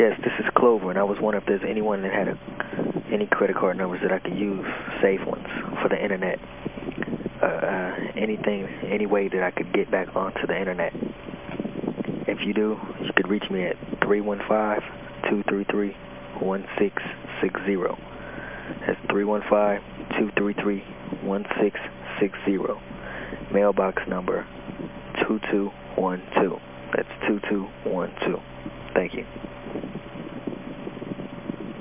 Yes, this is Clover, and I was wondering if there's anyone that had a, any credit card numbers that I could use, safe ones, for the Internet. Uh, uh anything, any way that I could get back onto the Internet. If you do, you could reach me at 315-233-1660. That's 315-233-1660. Mailbox number 2212. That's 2212.